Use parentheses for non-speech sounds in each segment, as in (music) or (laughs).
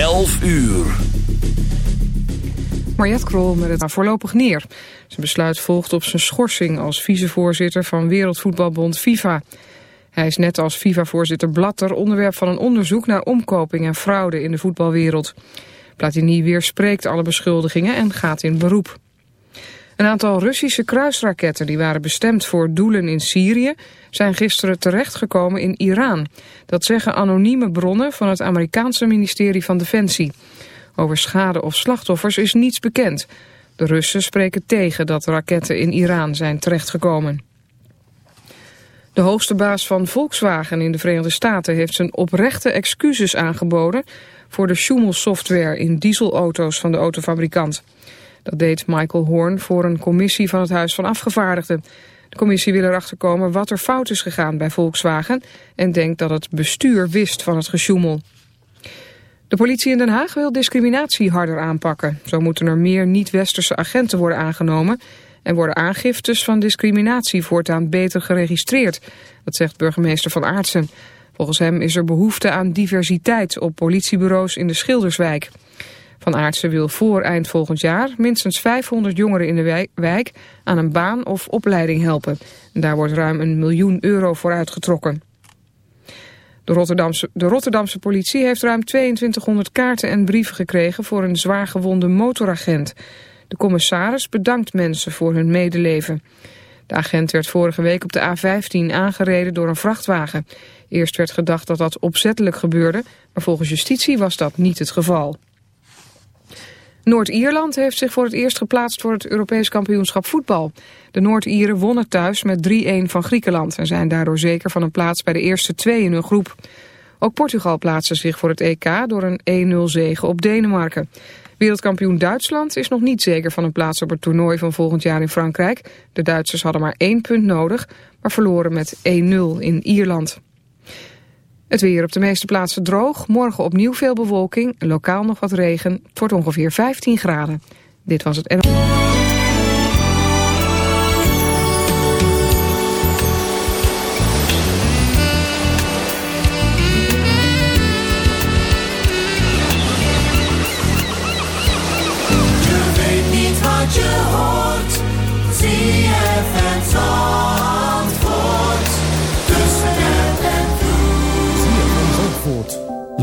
11 uur. Mariette Krol met het voorlopig neer. Zijn besluit volgt op zijn schorsing als vicevoorzitter van Wereldvoetbalbond FIFA. Hij is net als FIFA-voorzitter Blatter onderwerp van een onderzoek naar omkoping en fraude in de voetbalwereld. Platini weerspreekt alle beschuldigingen en gaat in beroep. Een aantal Russische kruisraketten die waren bestemd voor doelen in Syrië zijn gisteren terechtgekomen in Iran. Dat zeggen anonieme bronnen van het Amerikaanse ministerie van Defensie. Over schade of slachtoffers is niets bekend. De Russen spreken tegen dat raketten in Iran zijn terechtgekomen. De hoogste baas van Volkswagen in de Verenigde Staten heeft zijn oprechte excuses aangeboden voor de Schumel-software in dieselauto's van de autofabrikant. Dat deed Michael Horn voor een commissie van het Huis van Afgevaardigden. De commissie wil erachter komen wat er fout is gegaan bij Volkswagen... en denkt dat het bestuur wist van het gesjoemel. De politie in Den Haag wil discriminatie harder aanpakken. Zo moeten er meer niet-westerse agenten worden aangenomen... en worden aangiftes van discriminatie voortaan beter geregistreerd. Dat zegt burgemeester Van Aartsen. Volgens hem is er behoefte aan diversiteit op politiebureaus in de Schilderswijk. Van Aartsen wil voor eind volgend jaar minstens 500 jongeren in de wijk aan een baan of opleiding helpen. En daar wordt ruim een miljoen euro voor uitgetrokken. De Rotterdamse, de Rotterdamse politie heeft ruim 2200 kaarten en brieven gekregen voor een zwaargewonde motoragent. De commissaris bedankt mensen voor hun medeleven. De agent werd vorige week op de A15 aangereden door een vrachtwagen. Eerst werd gedacht dat dat opzettelijk gebeurde, maar volgens justitie was dat niet het geval. Noord-Ierland heeft zich voor het eerst geplaatst voor het Europees kampioenschap voetbal. De Noord-Ieren wonnen thuis met 3-1 van Griekenland en zijn daardoor zeker van een plaats bij de eerste twee in hun groep. Ook Portugal plaatste zich voor het EK door een 1-0 zege op Denemarken. Wereldkampioen Duitsland is nog niet zeker van een plaats op het toernooi van volgend jaar in Frankrijk. De Duitsers hadden maar één punt nodig, maar verloren met 1-0 in Ierland. Het weer op de meeste plaatsen droog. Morgen opnieuw veel bewolking. Lokaal nog wat regen. Het wordt ongeveer 15 graden. Dit was het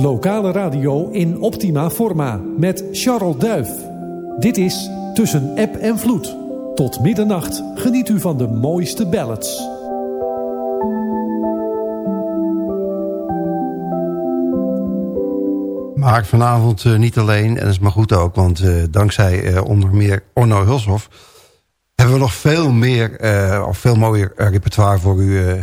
Lokale radio in optima forma met Charles Duif. Dit is Tussen App en Vloed. Tot middernacht geniet u van de mooiste ballads. Maar vanavond uh, niet alleen, en dat is maar goed ook... want uh, dankzij uh, onder meer Orno Hulshoff... hebben we nog veel meer, of veel mooier repertoire voor u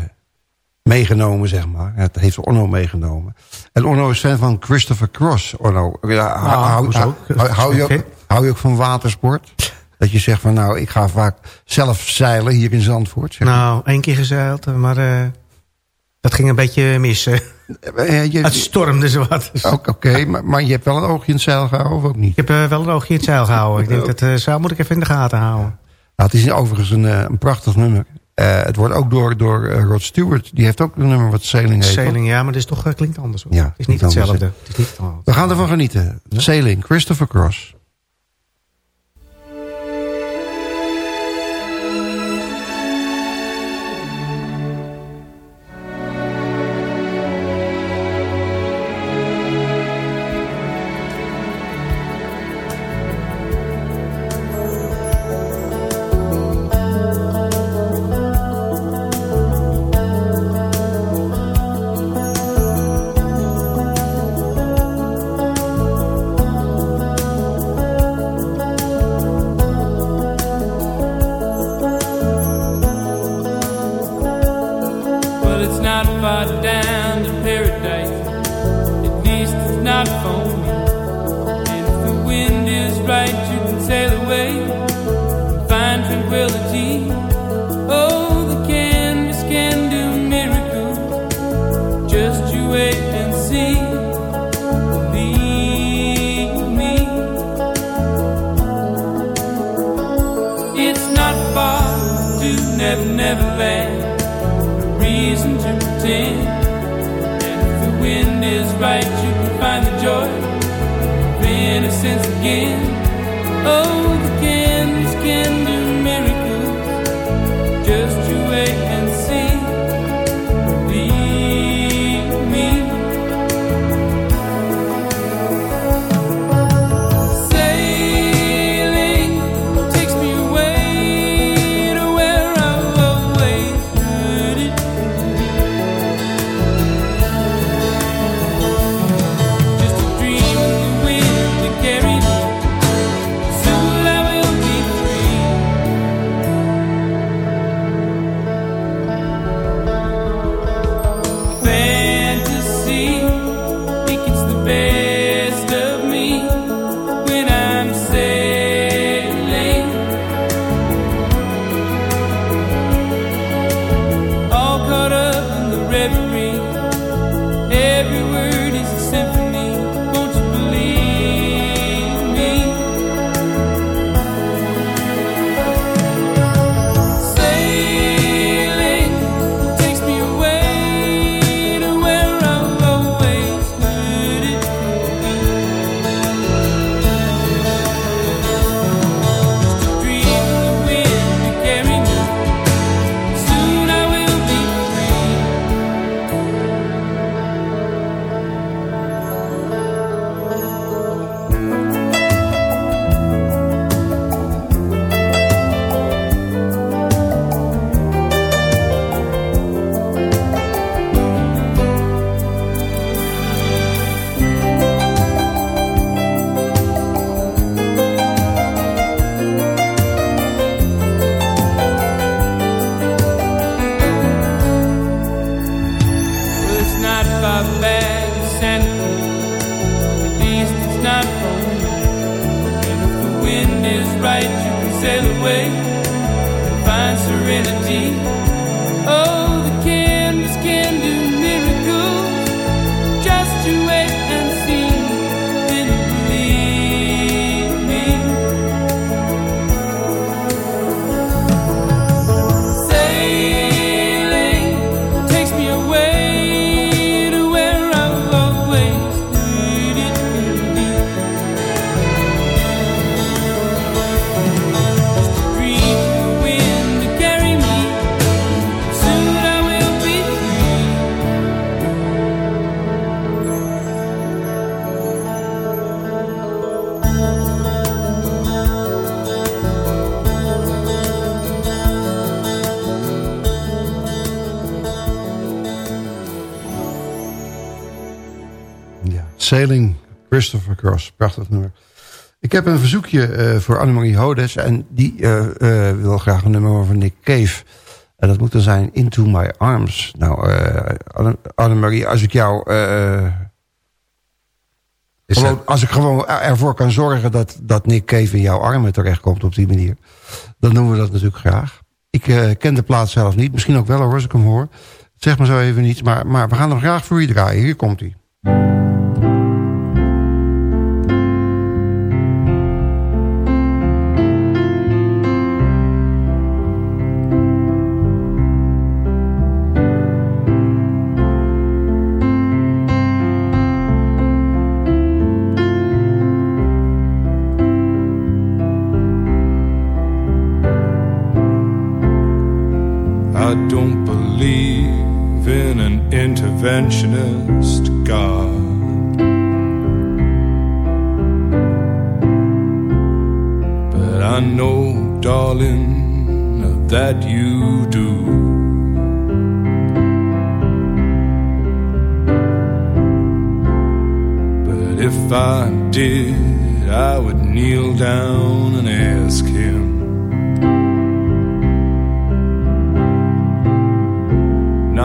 meegenomen, zeg maar. Het heeft Orno meegenomen. En Orno is fan van Christopher Cross. Orno, ja, ah, hou, hou, hou, je ook, hou je ook van watersport? Dat je zegt van nou, ik ga vaak zelf zeilen hier in Zandvoort. Zeg nou, één keer gezeild, maar uh, dat ging een beetje mis. Uh, je, het stormde zo wat. Oké, maar, maar je hebt wel een oogje in het zeil gehouden of ook niet? Ik heb uh, wel een oogje in het zeil gehouden. Ik denk dat uh, zeil moet ik even in de gaten houden. Nou, het is overigens een, een prachtig nummer. Uh, het wordt ook door, door uh, Rod Stewart. Die heeft ook een nummer wat Sailing heet. Sailing, ja, maar het is toch, uh, klinkt anders. Hoor. Ja, het is niet hetzelfde. Het is niet hetzelfde. We gaan ervan genieten. Ja? Sailing, Christopher Cross. Sailing, Christopher Cross, prachtig nummer. Ik heb een verzoekje eh, voor Annemarie Hodes... en die eh, eh, wil graag een nummer van Nick Cave. En dat moet dan zijn Into My Arms. Nou, Anne- Annemarie, als ik jou... gewoon, als ik gewoon ervoor kan zorgen dat, dat Nick Cave in jouw armen terechtkomt op die manier... dan doen we dat natuurlijk graag. Ik ken de plaats zelf niet. Misschien ook wel hoor, als ik hem hoor. Zeg maar zo even niets. Maar, maar we gaan hem graag voor je draaien. Hier komt hij.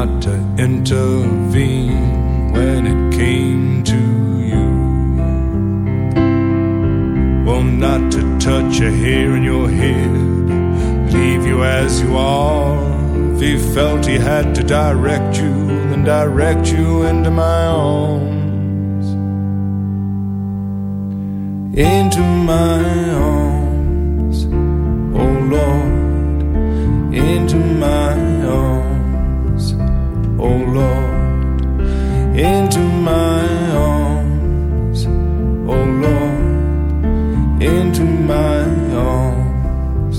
Not to intervene when it came to you. Well, not to touch a hair in your head, leave you as you are. If he felt he had to direct you, then direct you into my arms. Into my arms, oh Lord, into my oh Lord, into my arms, oh Lord, into my arms.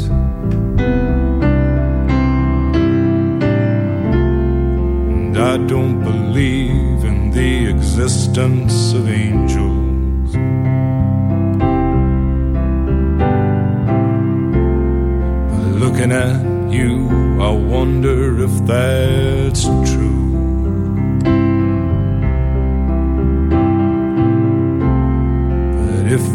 And I don't believe in the existence of angels. looking at you, I wonder if that's true.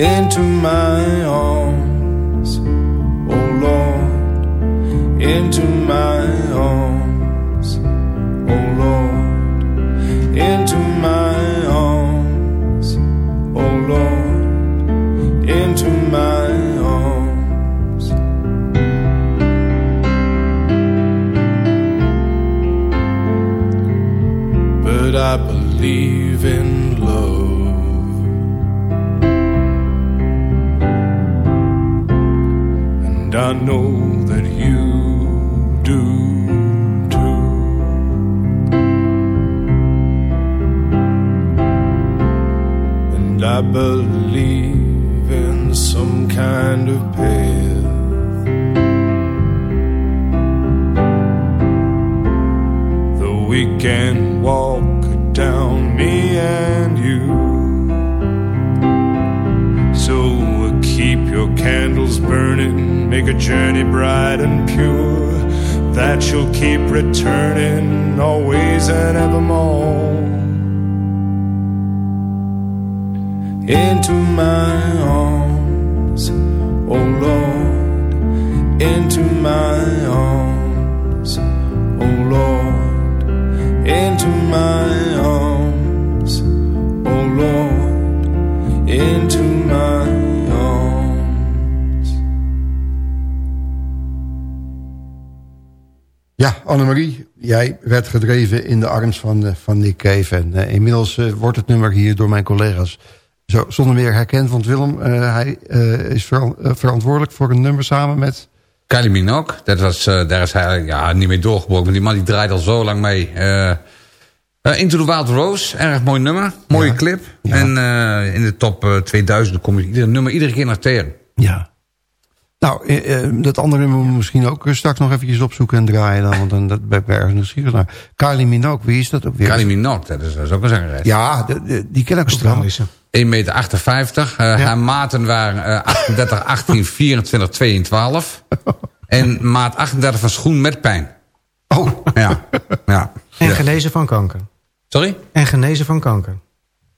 into my arms, oh Lord, into my arms, oh Lord, into my werd gedreven in de arms van, eh, van Nick Cave. En eh, inmiddels eh, wordt het nummer hier door mijn collega's zo, zonder meer herkend. Want Willem, hij is eh, verantwoordelijk voor een nummer samen met... Kylie Minogue, dat was, daar is hij ja, niet mee doorgebroken. Maar die man die draait al zo lang mee. Into the Wild Rose, erg mooi nummer. Mooie Ja. clip. Ja. En in de top eh, 2000 kom je ieder nummer iedere keer naar tegen. Ja. Nou, eh, eh, dat andere nummer moeten we misschien ook eh, straks nog eventjes opzoeken en draaien. Dan, want dan dat ben ik ergens nieuwsgierig naar. Kylie Minogue, wie is dat ook weer? Kylie Minogue, dat is, dat is ook een zangeres. Ja, de- de- die ken ik ook wel. Australische. 1,58 meter. Eh, Haar maten waren eh, 38, 18, 24, 2 en 12. En maat 38 van schoen met pijn. Oh, Ja. ja. En genezen van kanker. Sorry? En genezen van kanker.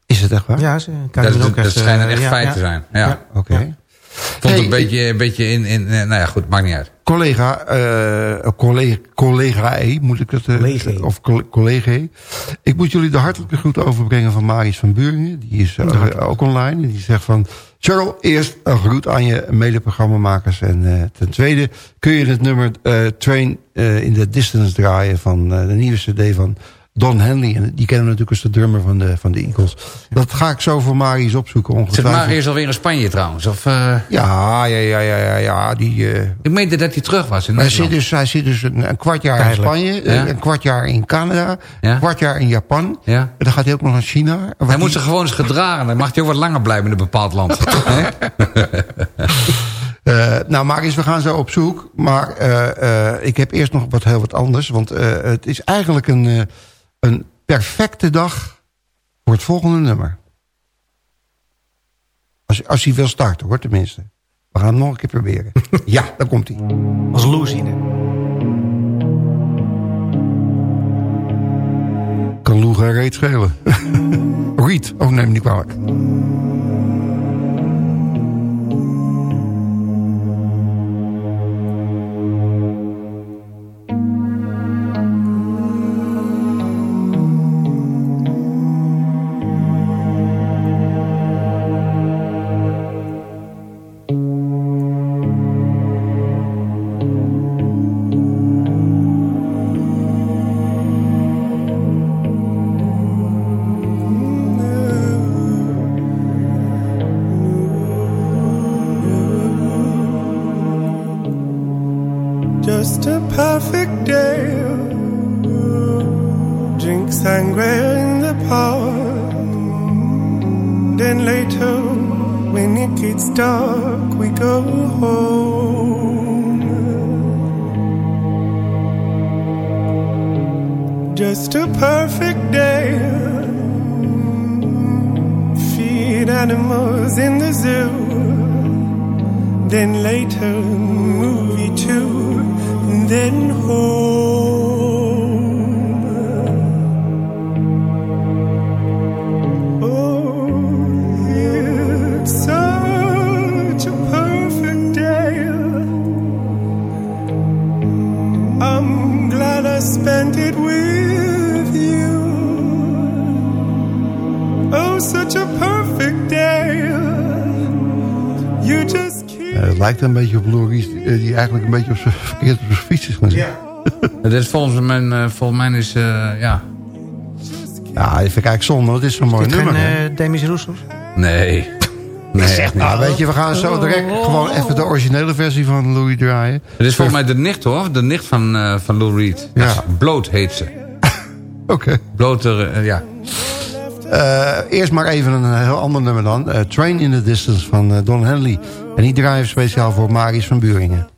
is het echt waar? Ja, ze Dat, ook dat, dat echt, schijnt een echt ja, feit ja. te zijn. Ja. Oké. Ja. Vond het Hey, een beetje, een beetje in, in... eh, Nou ja, goed, maakt niet uit. collega, eh, collega, collega E, moet ik het... eh, Collega E. Of coll- collega E. Ik moet jullie de hartelijke groeten overbrengen van Marius van Buringen. Die is ook online. En die zegt van... Cheryl, eerst een groet aan je medeprogrammamakers. En eh, ten tweede kun je het nummer eh, Train eh, in the Distance draaien... van eh, de nieuwe cd van Don Henley. En die kennen we natuurlijk als de drummer van de, van de Eagles. Dat ga ik zo voor Marius opzoeken. Zit ongetwijfeld. Marius alweer in Spanje trouwens? Of, eh, Ja, ja, ja, ja, ja, ja. Die, eh, ik meende dat hij terug was in hij, zit dus, hij zit dus een, een kwart jaar Tijdelijk. in Spanje, eh, Ja. een kwart jaar in Canada, Ja. een kwart jaar in Japan. Ja. En dan gaat hij ook nog naar China. Wat Hij die- moet zich gewoon eens gedragen. Dan mag hij ook wat langer blijven in een bepaald land. (laughs) Eh, nou, Marius, we gaan zo op zoek. Maar eh, eh, ik heb eerst nog wat heel wat anders. Want het is eigenlijk een, een perfecte dag voor het volgende nummer. Als, als hij wil starten, hoor, tenminste. We gaan het nog een keer proberen. (laughs) ja, dan komt hij. Als Loesine. Kan Lou geen reet schelen. (laughs) Reed, oh neem me niet kwalijk. Eigenlijk een beetje op zijn verkeerd op zijn fiets is gaan (laughs) zitten. Dat is volgens, mijn, eh, volgens mij is, eh, ja... Ja, dat vind ik eigenlijk zonde, het is zo'n mooi nummer. geen eh, Demis Roussos? Nee. (laughs) Nee, echt niet. Nou, weet je, we gaan zo direct gewoon even de originele versie van Louis draaien. Het is volgens mij de nicht hoor, de nicht van, eh, van Lou Reed. Ja. Ja. Bloot heet ze. (laughs) Oké. Bloter, eh, ja. Eh, eerst maar even een heel ander nummer dan. Eh, Train in the Distance van Don Henley. En die draaien speciaal voor Marius van Buringen.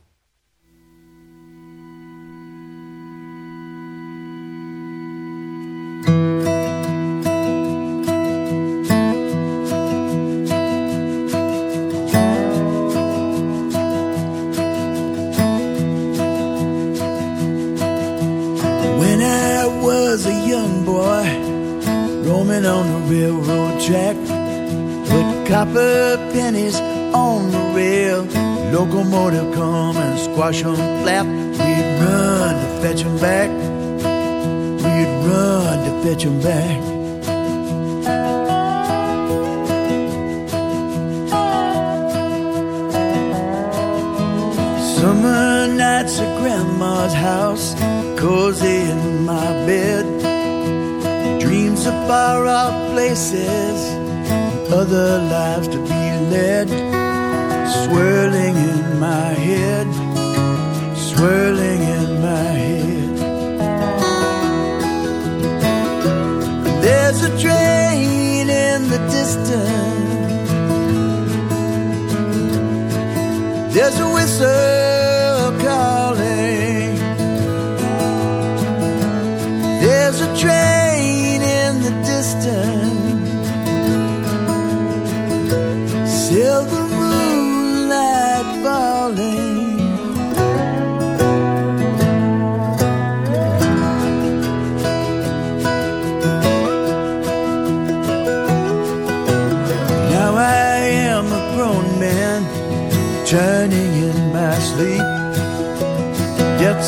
Locomotive come and squash squash 'em flat. We'd run to fetch 'em back. We'd run to fetch 'em back. Summer nights at grandma's house, cozy in my bed. Dreams of far off places, other lives to be led. Swirling in my head, swirling in my head. There's a train in the distance. There's a whistle calling. There's a train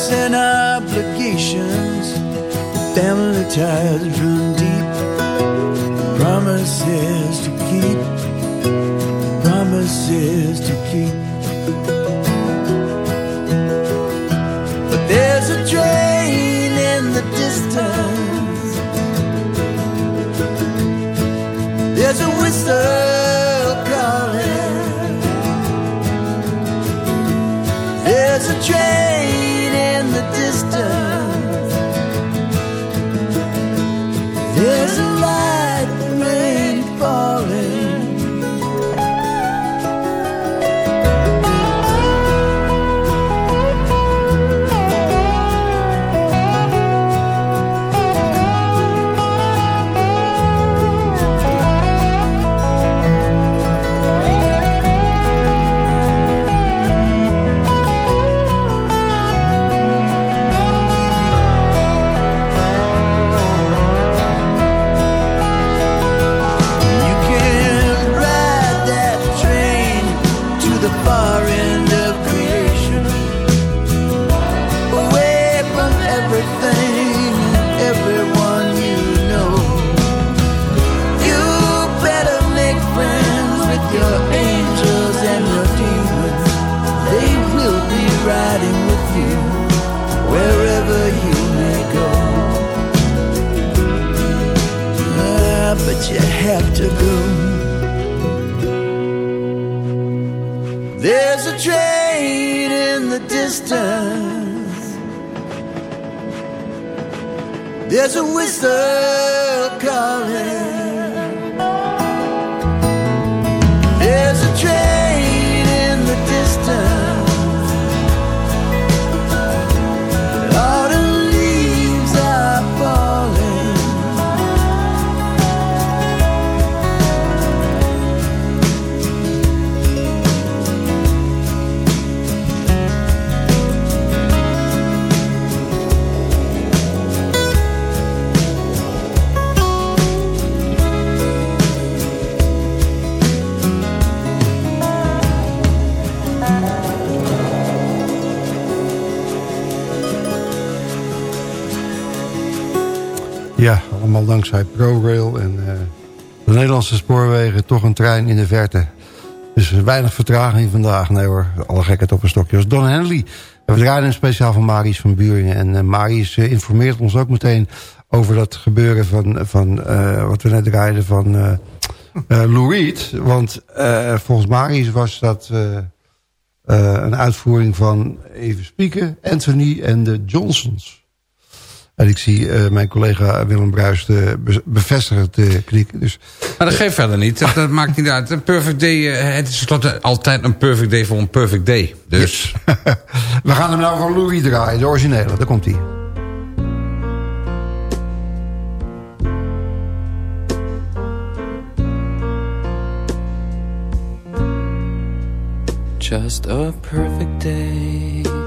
And obligations, family ties run deep. Promises allemaal dankzij ProRail en eh, de Nederlandse spoorwegen toch een trein in de verte. Dus weinig vertraging vandaag. Nee hoor, alle gekheid op een stokje. Dat Don Henley. We draaien een speciaal van Marius van Buringen. En uh, Marius uh, informeert ons ook meteen over dat gebeuren van, van wat we net draaiden van Lou Reed. Want volgens Marius was dat een uitvoering van, even spieken, Anthony en de Johnsons. En ik zie uh, mijn collega Willem Bruis de be bevestigend te knikken. Dus, maar dat geeft verder niet. Dat, dat maakt niet uit. Een perfect day, uh, het is altijd een perfect day voor een perfect day. Dus. (laughs) We gaan hem nou van Louis draaien, de originele. Daar komt hij. Just a perfect day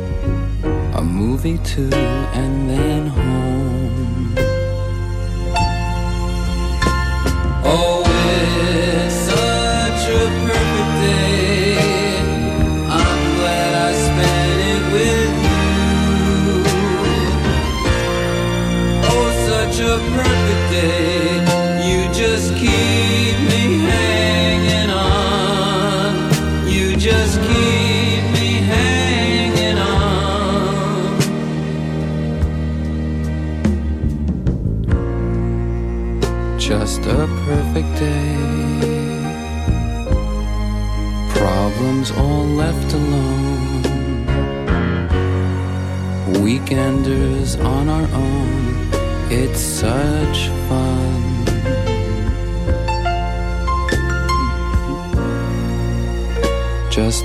movie too, and then home. Oh,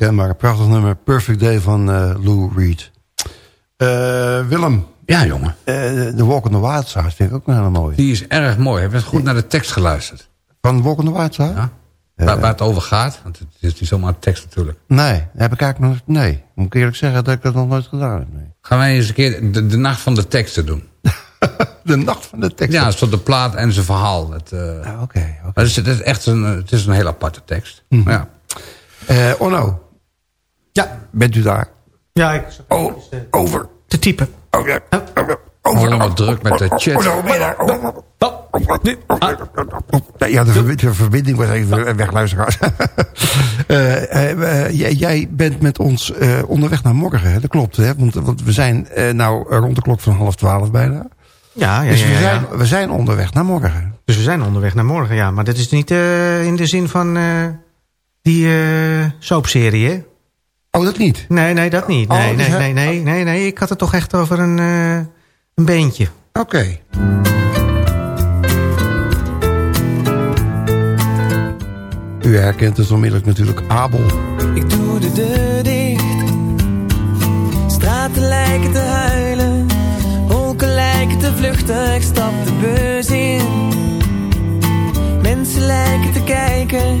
Een prachtig nummer. Perfect Day van uh, Lou Reed. Uh, Willem. Ja, jongen. Uh, de Walk on the Wild Side vind ik ook een hele mooie. Die is erg mooi. Heb je goed naar de tekst geluisterd? Van Walk on the Wild Side? Ja. Waar, waar, het over gaat? Want het is niet zomaar tekst natuurlijk. Nee, heb ik eigenlijk nog... Nee, moet ik eerlijk zeggen dat ik dat nog nooit gedaan heb. Nee. Gaan wij eens een keer de, de nacht van de teksten doen? (laughs) de nacht van de teksten? Ja, het is tot de plaat en zijn verhaal. Oké, uh, oké. Okay, okay. het, is echt een, het is een heel aparte tekst. Mm ja. Uh, Onno. Ja. Bent u daar? Ja, ik... Oh, over. Te typen. Oh, ja. Over. Allemaal druk met de chat. Oh. Ja, de, verbi de, verbinding was even weg, luisteraars. (laughs) uh, uh, jij bent met ons uh, onderweg naar morgen, hè? dat klopt. Hè? Want, want we zijn nou rond de klok van half twaalf bijna. Ja, ja, dus ja, we, ja, zijn, we zijn onderweg naar morgen. Dus we zijn onderweg naar morgen, ja. Maar dat is niet in de zin van die soapserie, hè? Oh, dat niet? Nee, nee, dat niet. Nee, oh, nee, nee, nee, nee, nee. Ik had het toch echt over een, een beentje. Oké. Okay. U herkent het onmiddellijk natuurlijk Abel. Ik doe de deur dicht. Straten lijken te huilen. Wolken lijken te vluchten. Ik stap de bus in. Mensen lijken te kijken.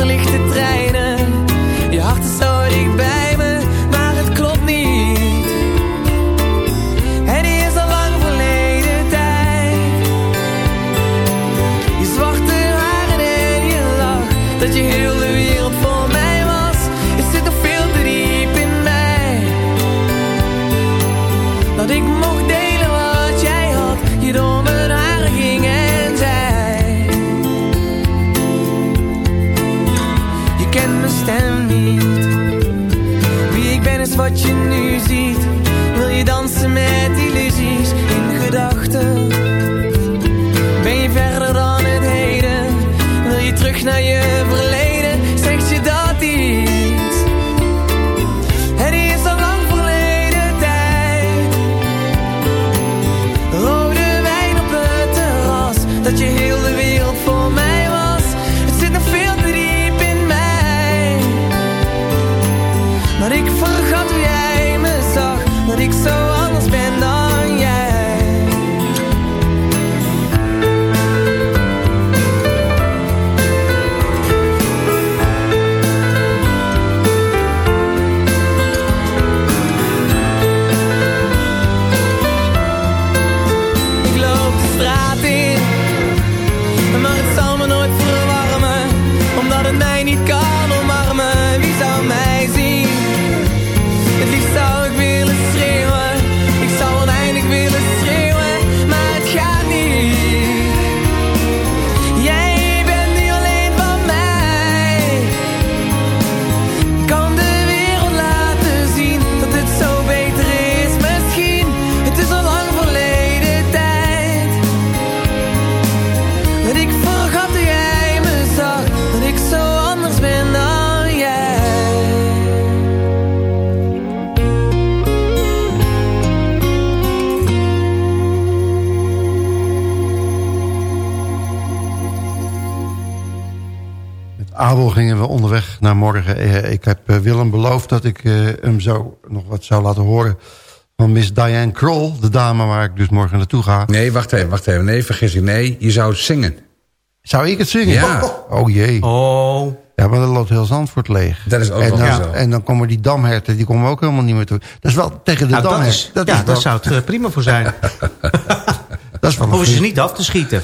Verlichte treinen. Wie ik ben naar morgen. Eh, Ik heb eh, Willem beloofd dat ik eh, hem zo nog wat zou laten horen... van Miss Diane Kroll, de dame waar ik dus morgen naartoe ga. Nee, wacht even, wacht even. Nee, vergis je. Nee, je zou zingen. Zou ik het zingen? Ja. Oh jee. Oh. Ja, maar dan loopt heel Zandvoort leeg. Dat is ook en dan, zo. En dan komen die damherten, die komen ook helemaal niet meer terug. Dat is wel tegen de Nou, dat is, ja, wel- daar zou het prima voor zijn. (laughs) dat is wel Hoeven ze niet af te schieten.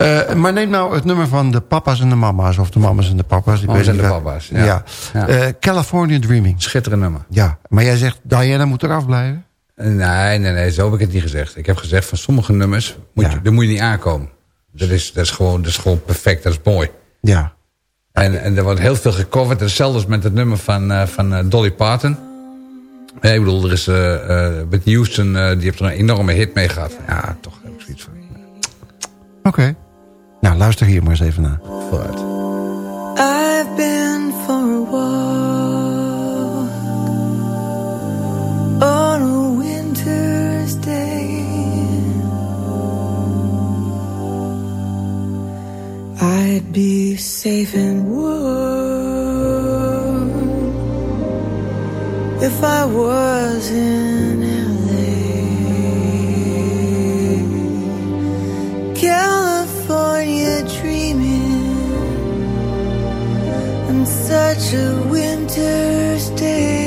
Eh, maar neem nou het nummer van de papa's en de mama's. Of de mama's en de papa's. Mama's en de papa's, ja. Ja. Ja. Eh, California Dreaming. Schitterend nummer. Ja, maar jij zegt Diana moet eraf blijven? Nee, nee, nee, zo heb ik het niet gezegd. Ik heb gezegd van sommige nummers, moet Ja. je, daar moet je niet aankomen. Dat is, dat, is gewoon, dat is gewoon perfect, dat is mooi. Ja. En, en er wordt heel veel gecoverd. Hetzelfde als met het nummer van, uh, van Dolly Parton. Ja, ik bedoel, er is Whitney Houston, die heeft er een enorme hit mee gehad. Ja, toch heb ik zoiets van. Oké. Okay. Nou, luister hier maar eens even naar. Vooruit. I've been for a walk on a winter's day. I'd be safe and warm if I was in LA. California such a winter's day.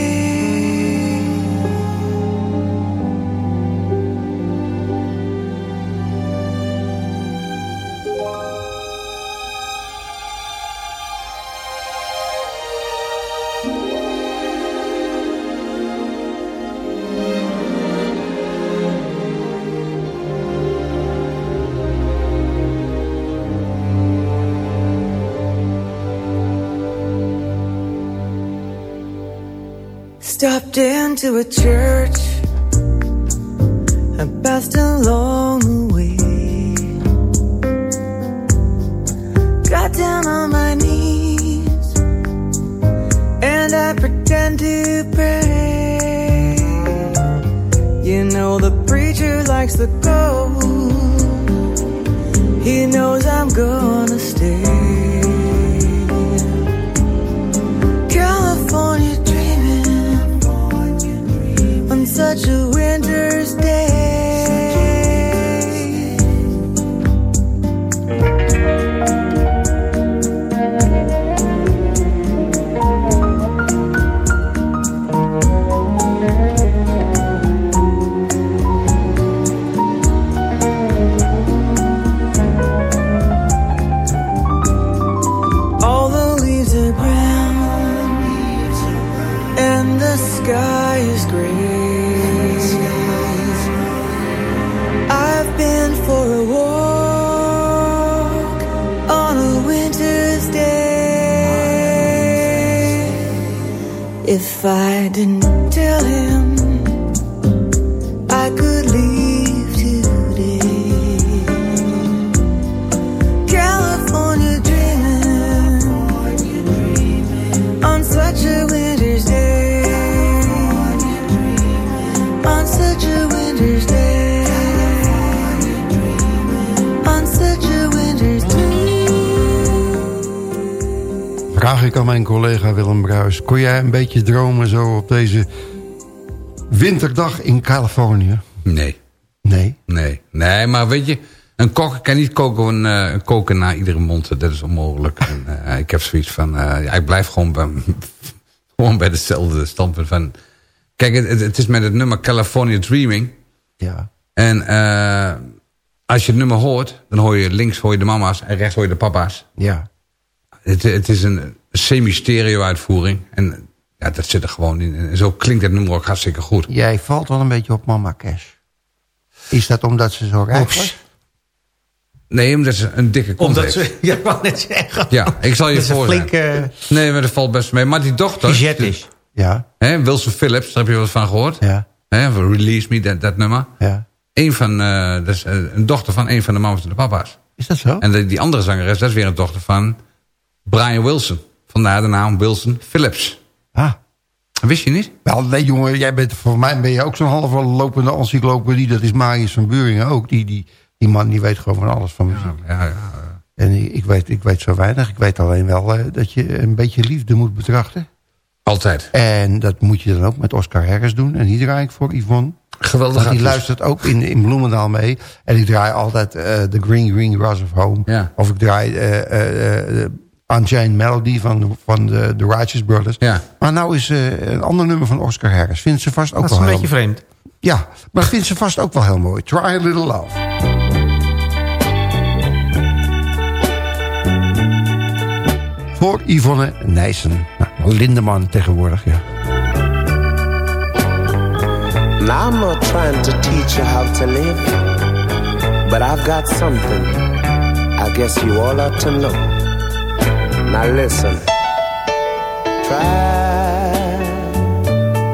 Stopped into a church jij een beetje dromen zo op deze winterdag in Californië? Nee. Nee? Nee, nee, maar weet je, een kok kan niet koken, uh, koken na iedere mond. Dat is onmogelijk. en, uh, ik heb zoiets van, uh, ja, ik blijf gewoon bij, (laughs) gewoon bij hetzelfde standpunt van... Kijk, het, het, is met het nummer California Dreaming. Ja. En als je het nummer hoort, dan hoor je links hoor je de mama's en rechts hoor je de papa's. Ja. Het, het is een semi-stereo uitvoering. En ja, dat zit er gewoon in. En zo klinkt het nummer ook hartstikke goed. Jij valt wel een beetje op Mama Cash. Is dat omdat ze zo rijk was? Nee, omdat ze een dikke kont Omdat heeft. ze, (laughs) ja, ik net zeggen. Ja, ik zal je Dat ze voor flink eh Nee, maar dat valt best mee. Maar die dochter... budget is. Ja, Hè, Wilson Phillips, daar heb je wat van gehoord. ja, Hè, van Release Me, dat, dat nummer. ja. Een, van, eh, dat is, eh, een dochter van een van de mama's en de papa's. Is dat zo? En de- die andere zangeres, dat is weer een dochter van Brian Wilson. Vandaar de naam Wilson Phillips. Ah. Wist je niet? Wel, nee jongen, jij bent, voor mij ben je ook zo'n halve lopende encyclopedie. Dat is Marius van Buringen ook. Die, die, die man die weet gewoon van alles van muziek. Ja, ja. En ik weet, ik weet zo weinig. Ik weet alleen wel eh, dat je een beetje liefde moet betrachten. Altijd. En dat moet je dan ook met Oscar Harris doen. En die draai ik voor Yvonne. Geweldig. Want die artiest. luistert ook in, in Bloemendaal mee. En ik draai altijd eh The Green Green Grass of Home. Ja. Of ik draai eh eh, Unchained Melody van, de- van de, de Righteous Brothers. Ja. Maar nou is eh, een ander nummer van Oscar Harris. Vindt ze vast ook Dat is wel een beetje vreemd. Ja, maar vindt ze vast ook wel heel mooi. Try a Little Love. Voor Yvonne Nijssen. Nou, Lindeman tegenwoordig, ja. Now I'm not trying to teach you how to live, but I've got something I guess you all ought to know. Now listen. Try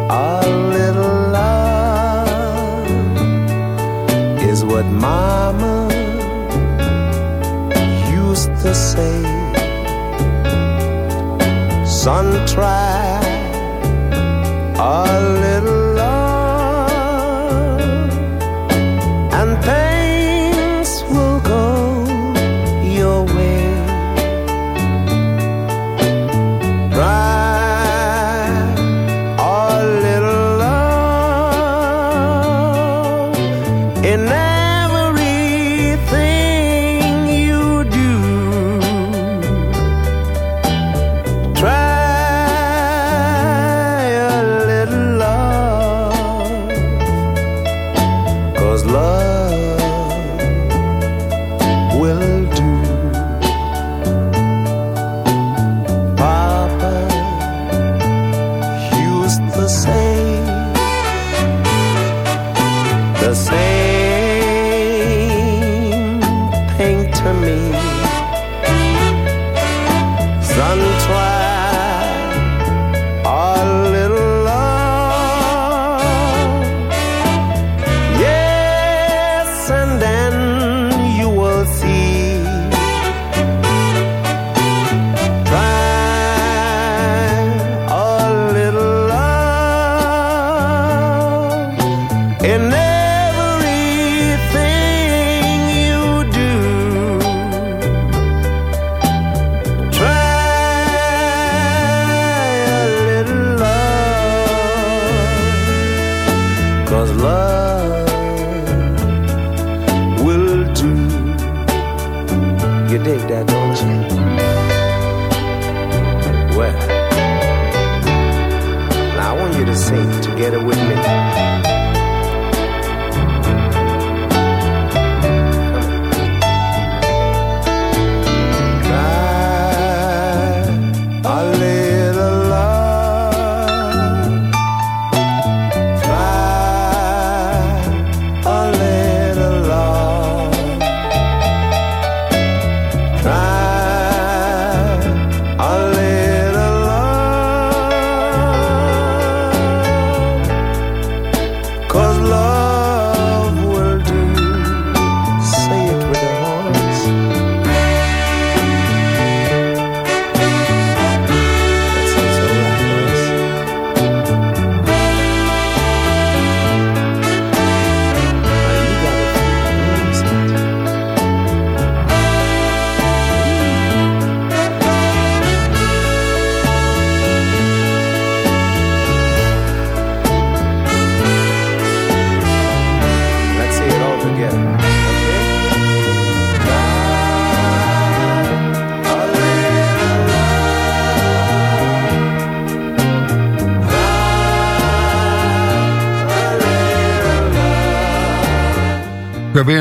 a little love is what mama used to say. Son, try a little together with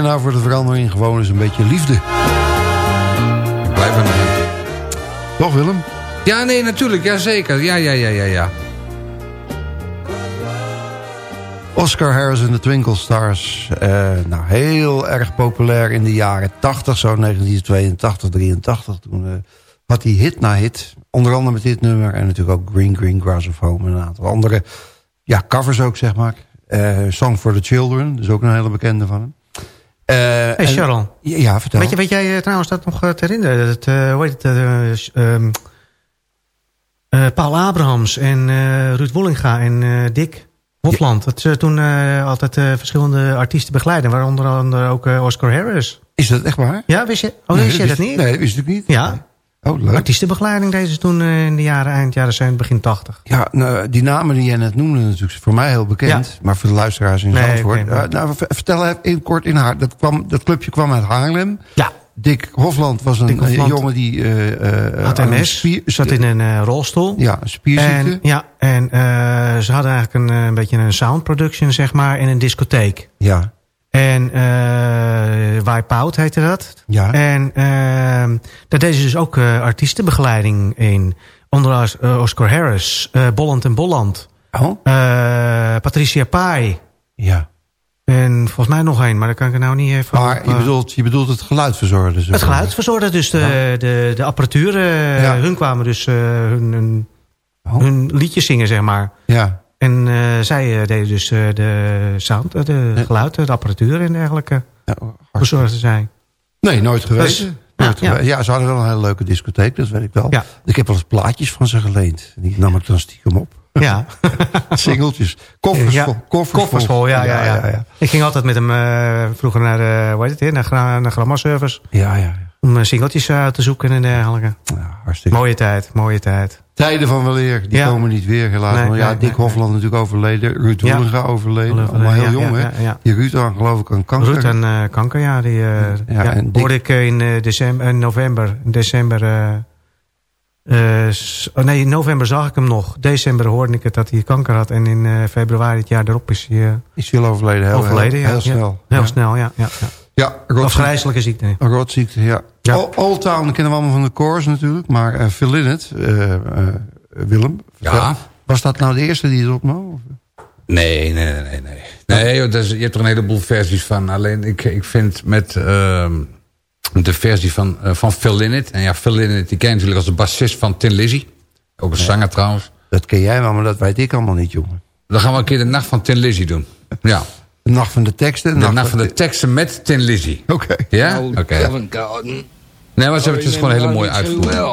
nou voor de verandering gewoon eens een beetje liefde. Blijf maar. Toch Willem? Ja, nee, natuurlijk. Ja, zeker. Ja, ja, ja, ja, ja. Oscar Harris en de Twinkle Stars. eh, nou, heel erg populair in de jaren 80, zo 1982, 83. Toen eh, had hij hit na hit. Onder andere met dit nummer. En natuurlijk ook Green Green Grass of Home. En een aantal andere ja, covers ook, zeg maar. Eh, Song for the Children. Dat is ook een hele bekende van hem. Eh, Hey Sharon, Ja, ja, vertel. weet, je, weet jij eh, trouwens dat nog eh, te herinneren? Dat, hoe heet het? eh, ehm, eh, Paul Abrahams en Ruud Wollinga en Dick Hofland. Dat ze toen altijd verschillende artiesten begeleiden. Waaronder ook Oscar Harris. Is dat echt waar? Ja, wist je, oh, Nee, wist je dat wist- niet? Nee, dat wist ik niet. Ja, Oh, leuk. artiestenbegeleiding deze ze toen eh, in de jaren, eind jaren zijn, begin 80. Ja, nou, die namen die jij net noemde natuurlijk voor mij heel bekend. Maar voor de luisteraars in Nee, Zandvoort. oké. Eh, nou, vertel even in kort in haar. Dat, kwam, dat clubje kwam uit Haarlem. Ja, Dick Hofland was een, Hofland jongen die... eh, had MS, spier- zat in een rolstoel. Ja, een spierziekte. En, ja, en ze hadden eigenlijk een, een beetje een sound production, zeg maar, in een discotheek. Ja, En eh Wipe Out heette dat. ja. En ehm daar deden ze dus ook eh, artiestenbegeleiding in. Onder eh, Oscar Harris, Bolland en Bolland. oh, Patricia Pai. ja. En volgens mij nog één, maar daar kan ik er nou niet even... Maar op, je bedoelt, je bedoelt het geluid verzorgen dus. Het geluid verzorgde dus de, de, de apparatuur. Ja. Hun kwamen dus hun, hun, Oh. hun liedjes zingen, zeg maar. Ja, En eh, zij eh, deden dus eh, de sound, de Ja. geluid, de apparatuur en dergelijke. ja hartstikke- Verzorgden zij. Nee, nooit geweest. Dus, Nooit ja, geweest. ja, ze hadden wel een hele leuke discotheek, dat weet ik wel. Ja. Ik heb wel eens plaatjes van ze geleend. Die nam ik dan stiekem op. Ja. (laughs) Singeltjes. Koffers Ja. vol. Koffers, Kofferschool, ja, ja, ja, Ik ging altijd met hem vroeger naar, de, hoe heet het, naar, Gra naar Gramma Service. Ja, ja, ja. Om singeltjes uit te zoeken en dergelijke. Ja, hartstikke. Mooie tijd, mooie tijd. Tijden van weleer, die Ja. komen niet weer helaas. Nee, Maar ja, nee, Dick nee, Hofland natuurlijk overleden. Ruud Ja. Woelinga overleden. Allemaal heel jong, hè? Die Ruud aan geloof ik aan kanker. Ruud en eh, kanker, ja. Die, eh, Dick- hoorde ik eh, in eh, december, november. In december... oh nee, in november zag ik hem nog. December hoorde ik het dat hij kanker had. En in februari het jaar erop is hij Is hij al overleden? Heel, overleden. heel, heel snel. Heel snel, ja. ja, ja. Rotziekte. Afgrijzelijke ziekte. Rotziekte, ja. Ja. Old- Town kennen we allemaal van de Coors natuurlijk. Maar eh Phil Lynott, eh, eh, Willem. Ja. Was dat nou de eerste die het opnam? Nee, nee, nee, nee. Nee, nee joh, dat is- je hebt er een heleboel versies van. Alleen ik, ik vind met ehm, de versie van, eh, van Phil Lynott... en ja, Phil Lynott, die ken je natuurlijk als de bassist van Tin Lizzy. Ook een zanger trouwens. Dat ken jij wel, maar dat weet ik allemaal niet, jongen. Dan gaan we een keer de nacht van Tin Lizzy doen. Ja, De nacht van de teksten. de nacht van de teksten met Tin Lizzy. Oké. Ja? Old Oké. Garden. Nee, maar ze hebben het is gewoon een hele mooie Remember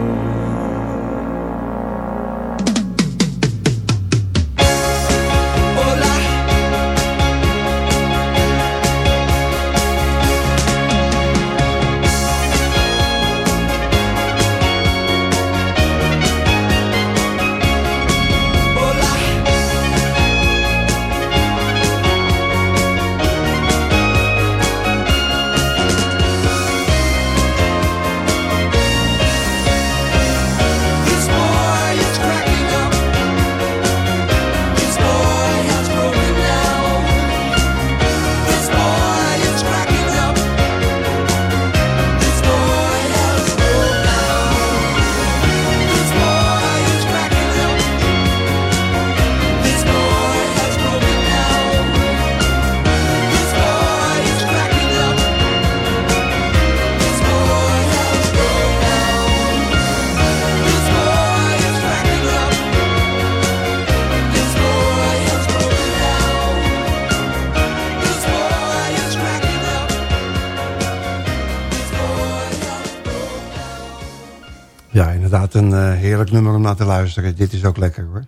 Heerlijk nummer om naar te luisteren. Dit is ook lekker hoor.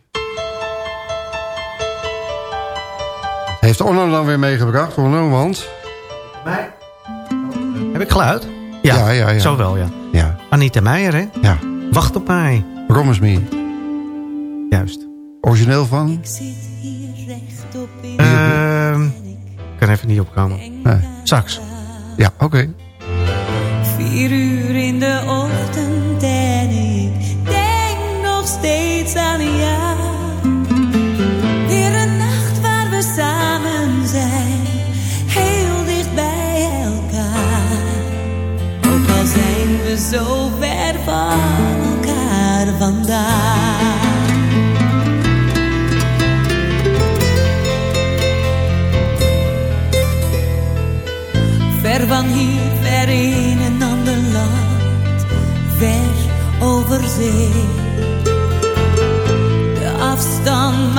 Heeft Onno dan weer meegebracht, Onno, want... Heb ik geluid? Ja, ja, ja. Zo wel, ja. Ja, Anita Meijer, hè? ja. Wacht op mij. Promise Me. Juist. Origineel van? Ehm kan even niet opkomen. Nee. Sax. Ja, oké. Vier uur in de ochtend zo ver van elkaar vandaan. Ver van hier, ver in een ander land, ver over zee. De afstand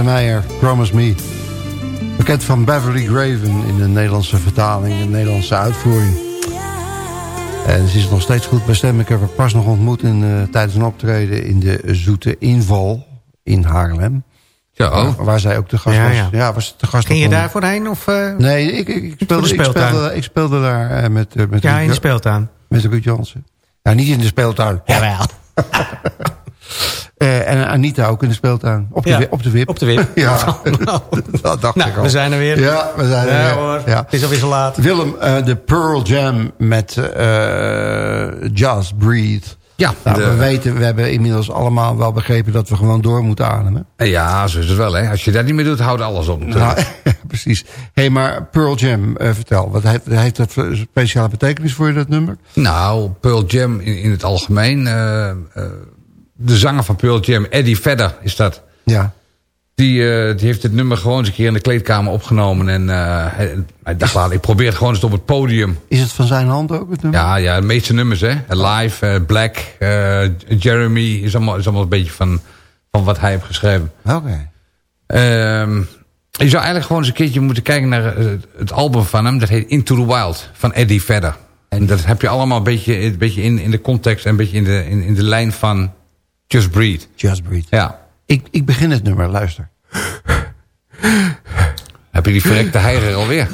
Anita Meijer, Promise Me. Bekend van Beverly Graven in de Nederlandse vertaling, in de Nederlandse uitvoering. En ze is nog steeds goed bij stem. Ik heb haar pas nog ontmoet in, eh, tijdens een optreden in de Zoete Inval in Haarlem. Ja, oh. Waar, waar zij ook de gast Ja, was. ja. Ja, was de gast Ging je nog wel- daarvoor heen? Of, eh, Nee, ik, ik, ik, de speelde, ik, speelde, ik speelde daar eh, met, met, ja, in de speeltuin. met Ruud Jansen. Ja, niet in de speeltuin. Jawel. (laughs) Eh, en Anita ook in de speeltuin. Op de, Ja, op de wip. Op de wip. (laughs) Ja, (laughs) Nou, dat dacht nou, ik al. we zijn er weer. Ja, we zijn er Ja, weer. hoor. Ja. Het is alweer zo laat. Willem, eh, de Pearl Jam met eh Just Breathe. Ja, Nou, de- we weten, we hebben inmiddels allemaal wel begrepen dat we gewoon door moeten ademen. ja, zo is het wel. Hè. Als je dat niet meer doet, houdt alles op. Nou, (laughs) precies. Hé, hey, maar Pearl Jam, eh, vertel. Wat heeft, heeft dat voor speciale betekenis voor je, dat nummer? Nou, Pearl Jam in, in het algemeen. eh, eh, de zanger van Pearl Jam, Eddie Vedder is dat. Ja. Die, eh, die heeft het nummer gewoon eens een keer in de kleedkamer opgenomen. En eh, hij, hij dacht, laat, ik probeer het gewoon eens op het podium. Is het van zijn hand ook, het nummer? Ja, ja de meeste nummers, hè. Live, eh, Black, Jeremy. Is allemaal, is allemaal een beetje van, van wat hij heeft geschreven. Oké. Ehm, je zou eigenlijk gewoon eens een keertje moeten kijken naar het album van hem. Dat heet Into the Wild van Eddie Vedder. En dat heb je allemaal een beetje, een beetje in, in de context en een beetje in de, in, in de lijn van Just Breed. Just Breed. Ja. Ik, ik begin het nummer, luister. Heb je die verrekte heiger alweer?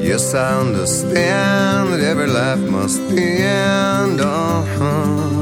Yes, I understand that every life must end, uh -huh.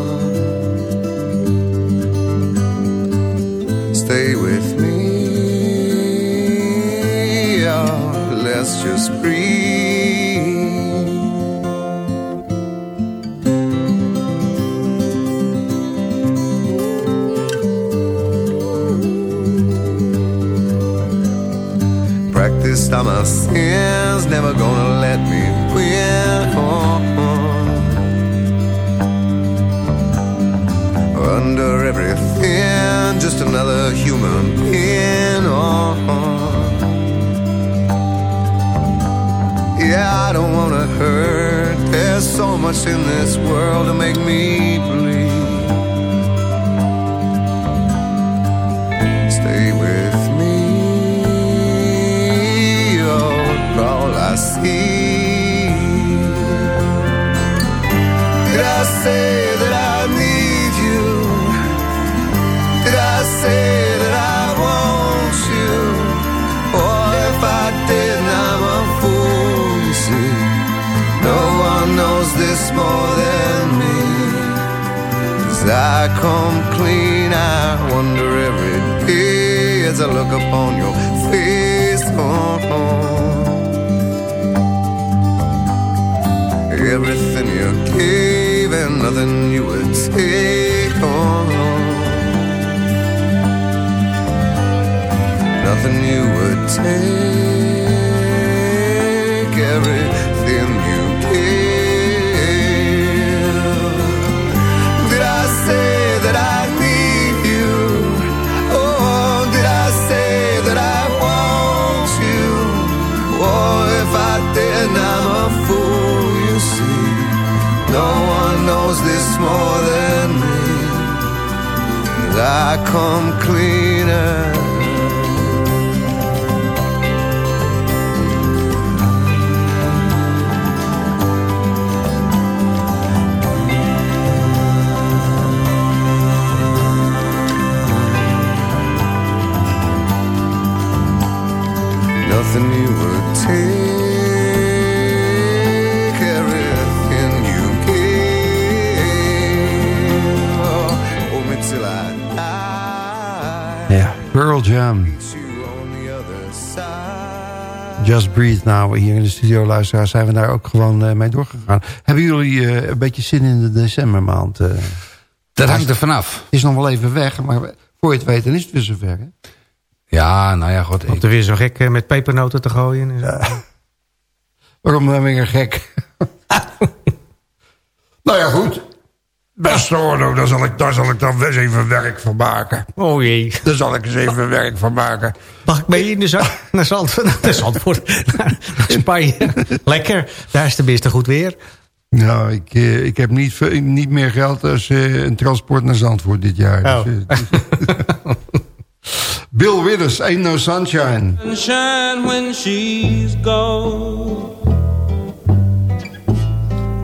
Practiced all my sins, never gonna let me win. Under everything, just another human being. Yeah, I don't wanna hurt. There's so much in this world to make me bleed. Stay with me, oh, all I see. Did I say that I need you? Did I say that I want you? Or if I did, knows this more than me. As I come clean, I wonder every day as I look upon your face. Oh, oh. Everything you gave and nothing you would nou. Hier in de studio, luisteraars, zijn we daar ook gewoon eh, mee doorgegaan. Hebben jullie eh, een beetje zin in de decembermaand? eh? Dat hangt er vanaf. Het is nog wel even weg, maar voor je het weet, dan is het weer zover. Hè? Ja, nou ja. Of Ik, er weer zo gek met pepernoten te gooien. en zo. Waarom dan weer gek? (laughs) nou ja, goed. Beste Orno, daar zal, ik, daar zal ik dan eens even werk van maken. Oh jee. Daar zal ik eens even werk van maken. Mag ik mee in de zak (laughs) naar Zandvoort? (laughs) Naar Zandvoort. Naar Spanje. Lekker. Daar is tenminste goed weer. Nou, ik, eh, ik heb niet, niet meer geld als eh, een transport naar Zandvoort dit jaar. Oh. Dus, eh, (laughs) Bill Withers, Ain't No Sunshine. sunshine when she's gone.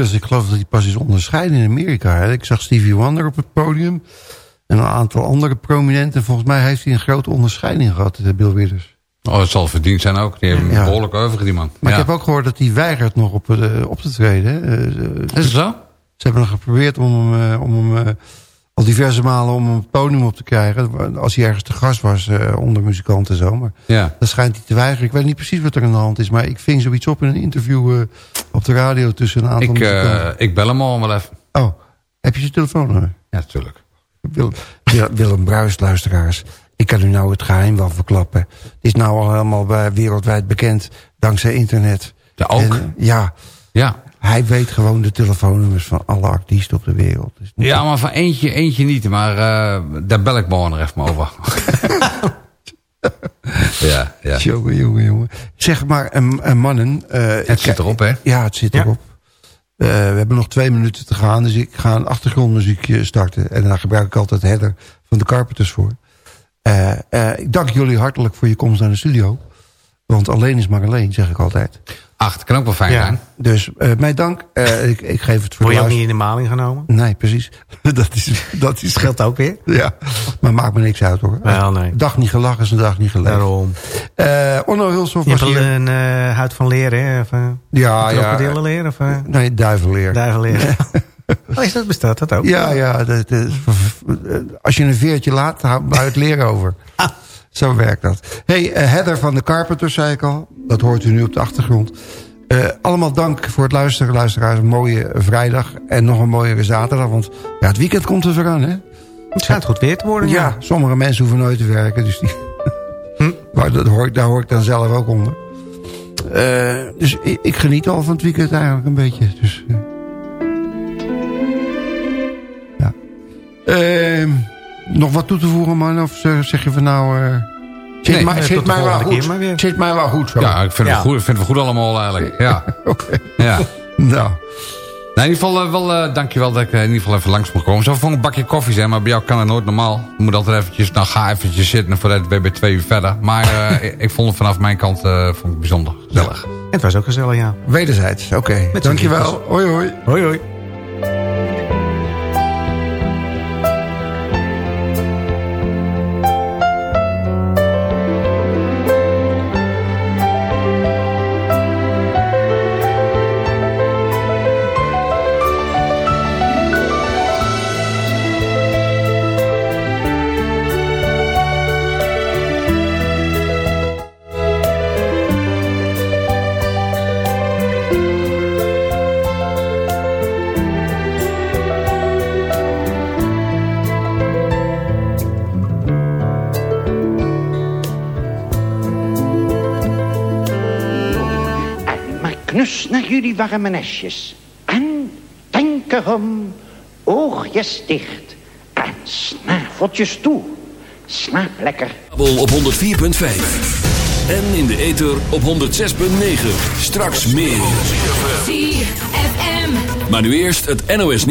Withers, ik geloof dat hij pas is onderscheiden in Amerika. Hè. Ik zag Stevie Wonder op het podium. En een aantal andere prominenten. Volgens mij heeft hij een grote onderscheiding gehad, eh, Bill Withers. Oh, het zal verdiend zijn ook. Die hebben Ja. behoorlijk over, die man. Maar ja. ik heb ook gehoord dat hij weigert nog op, eh, op te treden. hè. Eh, Is het zo? Ze hebben nog geprobeerd om hem, om hem al diverse malen om het podium op te krijgen. Als hij ergens te gast was eh, onder muzikanten en zo. Maar Ja. dat schijnt hij te weigeren. Ik weet niet precies wat er aan de hand is. Maar ik ving zoiets op in een interview eh, op de radio tussen een aantal Ik, muzikanten. eh, ik bel hem al wel even. Oh, heb je zijn telefoonnummer? Ja, natuurlijk. Willem, Wil- Willem Bruis, luisteraars. Ik kan u nou het geheim wel verklappen. Het is nou al helemaal bij- wereldwijd bekend. Dankzij internet. Ja, ook. En, ja, Ja. Hij weet gewoon de telefoonnummers van alle artiesten op de wereld. Dus Ja, maar van eentje, eentje niet. Maar eh, daar bel ik morgen even over. (laughs) ja, ja. Jongen, jongen, jongen. Zeg maar, een, een mannen. eh, Het ik- zit erop, hè? Ja, het zit Ja. erop. Eh, we hebben nog twee minuten te gaan, dus ik ga een achtergrondmuziekje starten. En daar gebruik ik altijd header van de Carpenters voor. Eh, eh, ik dank jullie hartelijk voor je komst naar de studio. Want alleen is maar alleen, zeg ik altijd. Ach, het kan ook wel fijn Ja. zijn. Dus eh, mijn dank. Eh, ik, ik geef het voor Word je ook niet in de maling genomen? Nee, precies. (laughs) dat is, dat is Scheelt ook weer. Ja, maar maakt me niks uit hoor. Wel, nee. Dag niet gelachen is een dag niet geleefd. Daarom. Eh Onno Hulshoff Je was hebt hier. een eh, huid van leer, hè? Of, uh, Ja, ja. krokodillenleer? Of uh, Nee, duivelleer. duivelleer? (laughs) oh, is dat, bestaat dat ook? Ja, ja. Dat, dat- als je een veertje laat, hou hou het leren over. Zo werkt dat. hey, Heather van de Carpenters, zei ik al. Dat hoort u nu op de achtergrond. Eh, allemaal dank voor het luisteren, luisteraars. Een mooie vrijdag en nog een mooiere zaterdag. Want ja, het weekend komt er weer aan, hè? Het schijnt goed weer te worden. Ja, Ja. sommige mensen hoeven nooit te werken. Dus die... (laughs) maar dat hoor ik, daar hoor ik dan zelf ook onder. Eh, dus ik, ik geniet al van het weekend eigenlijk een beetje. Dus, eh. ja. Ehm, nog wat toe te voegen, man? Of zeg zeg je van nou... zit Nee, maar, zit mij wel goed. maar weer. Zit mij wel goed zo. Ja, ik vind, Ja. Het, goed, ik vind het goed allemaal eigenlijk. (laughs) Ja. Oké. ja. (laughs) Nou, Nou, in ieder geval, eh, wel, eh, dankjewel dat ik eh, in ieder geval even langs mocht komen. Zo voor een bakje koffie zijn, maar bij jou kan het nooit normaal. Je moet altijd eventjes, nou ga eventjes zitten voordat we bij twee uur verder. Maar eh, (laughs) ik, ik vond het vanaf mijn kant eh, vond ik het bijzonder gezellig. Het was ook gezellig, ja. wederzijds. Oké, z'n dankjewel. Hoi, hoi. Hoi, hoi. Jullie warme nestjes. En denk erom, oogjes dicht en snaveltjes toe. Slaap lekker. Op 104.5. En in de ether op 106.9. Straks meer. Maar nu eerst het NOS